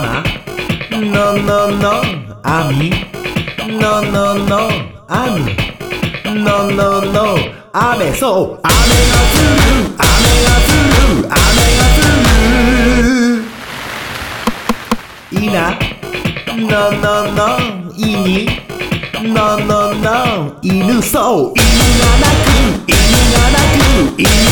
no ノあノンノンノンアミノンノ雨そう。雨が降る。雨が降る。雨が降る。いいな。ノン no いに。no のい no 犬そう。犬が鳴く犬が鳴く犬